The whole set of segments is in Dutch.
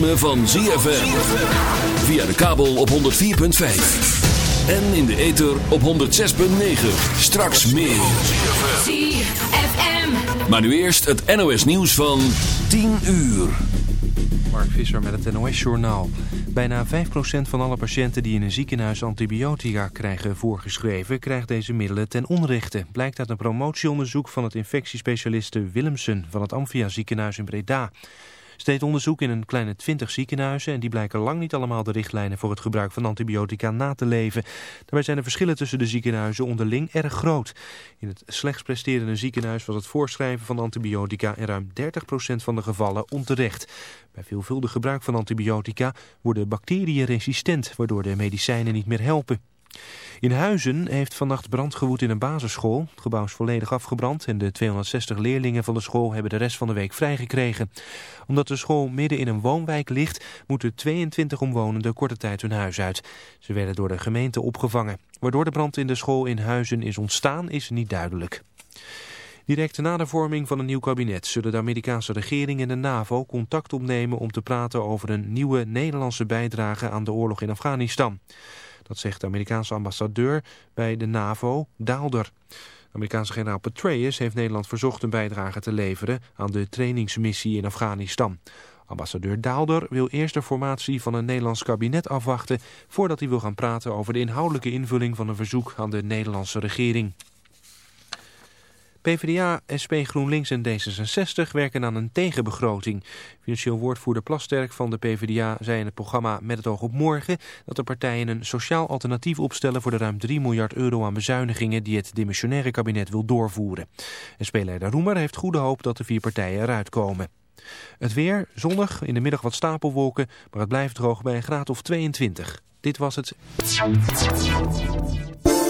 ritme van ZFM. Via de kabel op 104.5. En in de ether op 106.9. Straks meer. ZFM. Maar nu eerst het NOS nieuws van 10 uur. Mark Visser met het NOS-journaal. Bijna 5% van alle patiënten die in een ziekenhuis antibiotica krijgen voorgeschreven... krijgt deze middelen ten onrechte. Blijkt uit een promotieonderzoek van het infectiespecialiste Willemsen... van het Amphia ziekenhuis in Breda. Steed onderzoek in een kleine 20 ziekenhuizen... en die blijken lang niet allemaal de richtlijnen voor het gebruik van antibiotica na te leven. Daarbij zijn de verschillen tussen de ziekenhuizen onderling erg groot. In het slechts presterende ziekenhuis was het voorschrijven van antibiotica... in ruim 30% van de gevallen onterecht. Bij veelvuldig gebruik van antibiotica worden bacteriën resistent... waardoor de medicijnen niet meer helpen. In Huizen heeft vannacht brand gewoed in een basisschool. Het gebouw is volledig afgebrand en de 260 leerlingen van de school hebben de rest van de week vrijgekregen. Omdat de school midden in een woonwijk ligt, moeten 22 omwonenden korte tijd hun huis uit. Ze werden door de gemeente opgevangen. Waardoor de brand in de school in Huizen is ontstaan is niet duidelijk. Direct na de vorming van een nieuw kabinet zullen de Amerikaanse regering en de NAVO contact opnemen om te praten over een nieuwe Nederlandse bijdrage aan de oorlog in Afghanistan. Dat zegt de Amerikaanse ambassadeur bij de NAVO, Daalder. De Amerikaanse generaal Petraeus heeft Nederland verzocht een bijdrage te leveren aan de trainingsmissie in Afghanistan. Ambassadeur Daalder wil eerst de formatie van een Nederlands kabinet afwachten voordat hij wil gaan praten over de inhoudelijke invulling van een verzoek aan de Nederlandse regering. PvdA, SP, GroenLinks en D66 werken aan een tegenbegroting. Financieel woordvoerder Plasterk van de PvdA zei in het programma Met het oog op morgen... dat de partijen een sociaal alternatief opstellen voor de ruim 3 miljard euro aan bezuinigingen... die het dimissionaire kabinet wil doorvoeren. SP-leider Roemer heeft goede hoop dat de vier partijen eruit komen. Het weer, zonnig, in de middag wat stapelwolken, maar het blijft droog bij een graad of 22. Dit was het.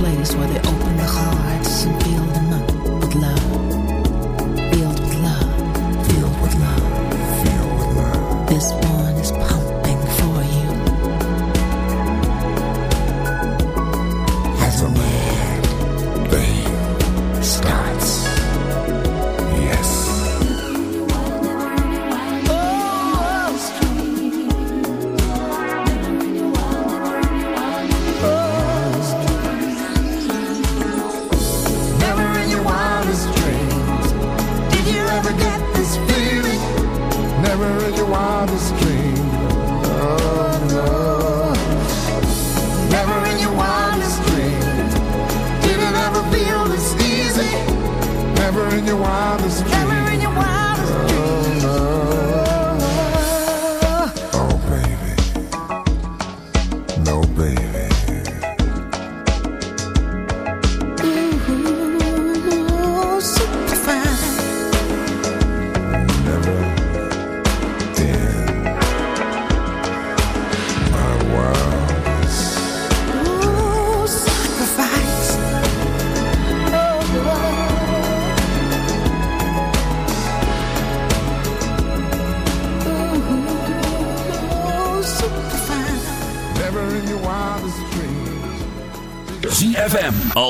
Place where they open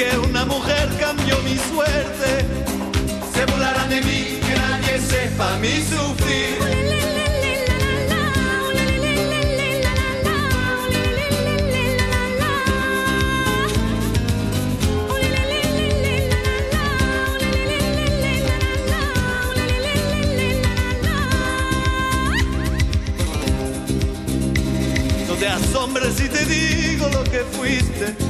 Que una mujer cambió mi suerte. Se burlarán de mí, que nadie sepa mi sufrir. Te asombres si te digo lo que fuiste.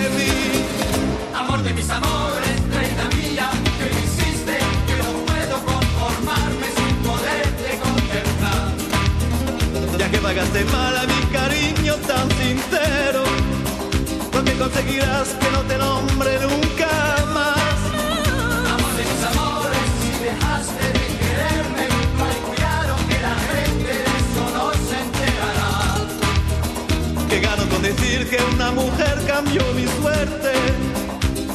pagaste mal a mi cariño tan sincero, lo que conseguirás que no te nombre nunca más. Amor de mis amores, si dejaste de quererme, no hay cuidado que la gente de eso no se enterará. Que gano con decir que una mujer cambió mi suerte.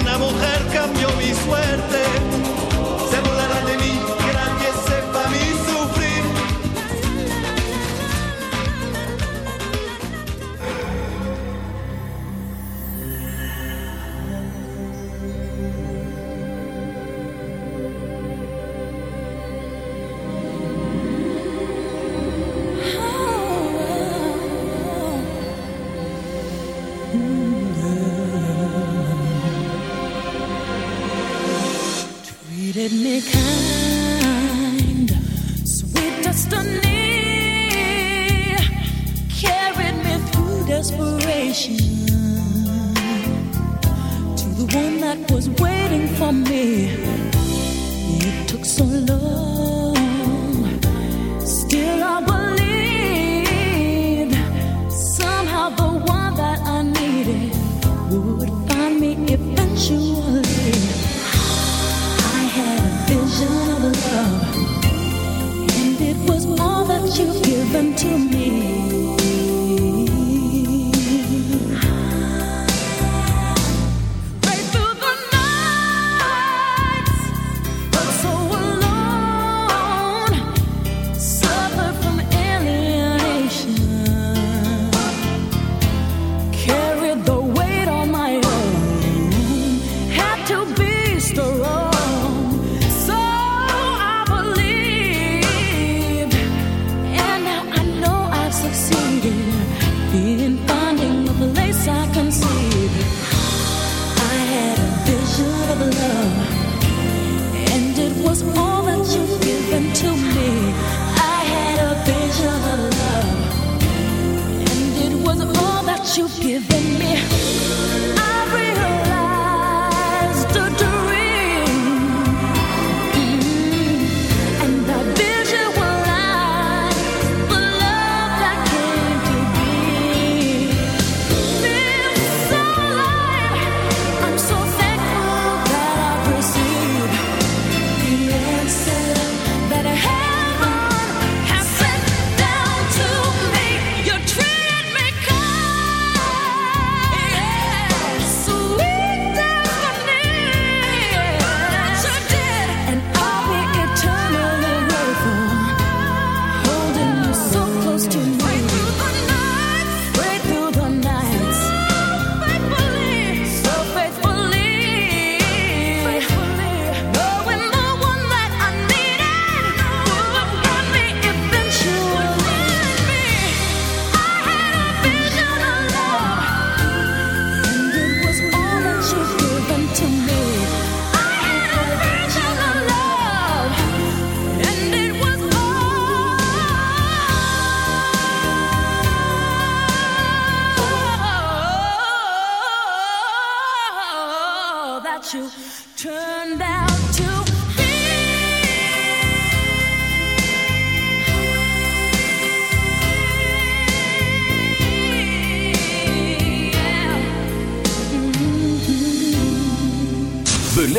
una mujer cambió mi suerte. your own.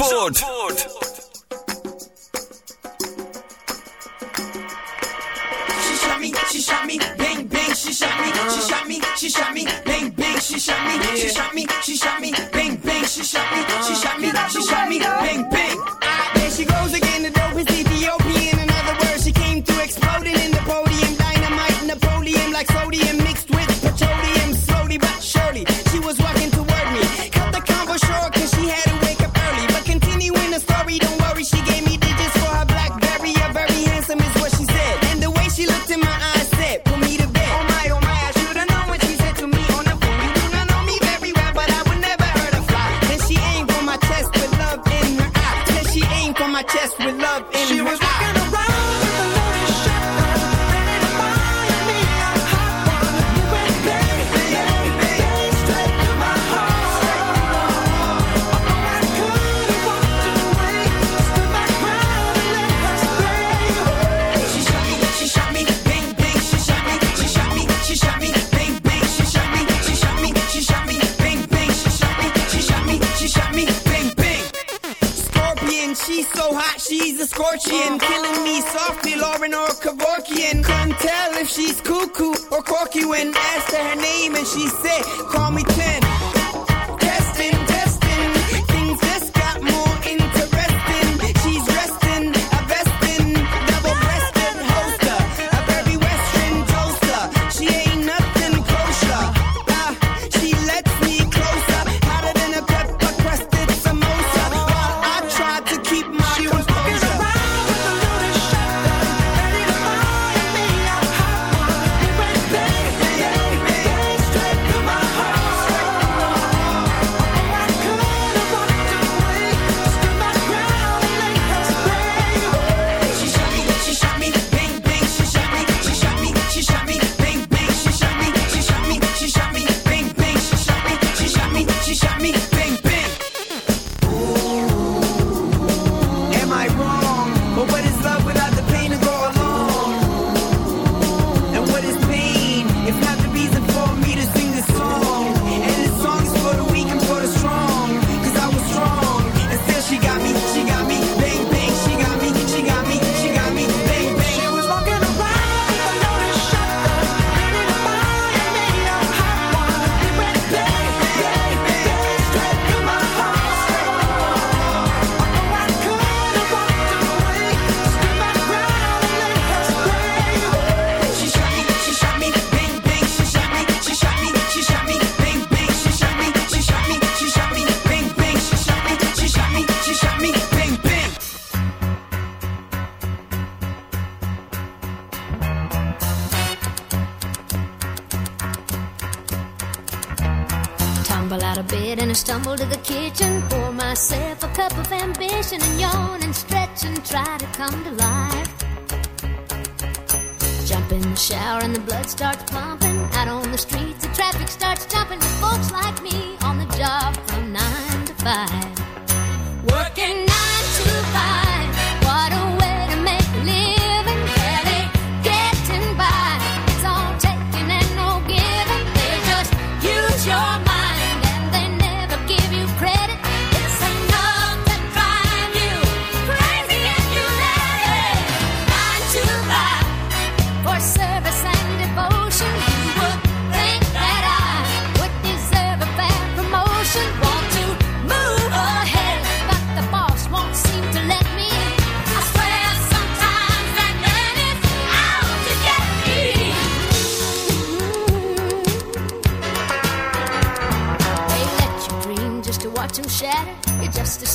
Zandvoort. me.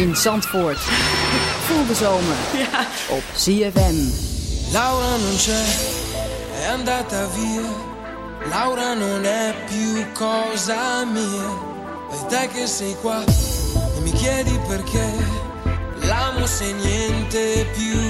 in Zandvoort. Vol de zomer op CFM. Laura non c'è, è andata via. Laura non è più cosa mia. E te che sei qua e mi chiedi perché l'amo se niente più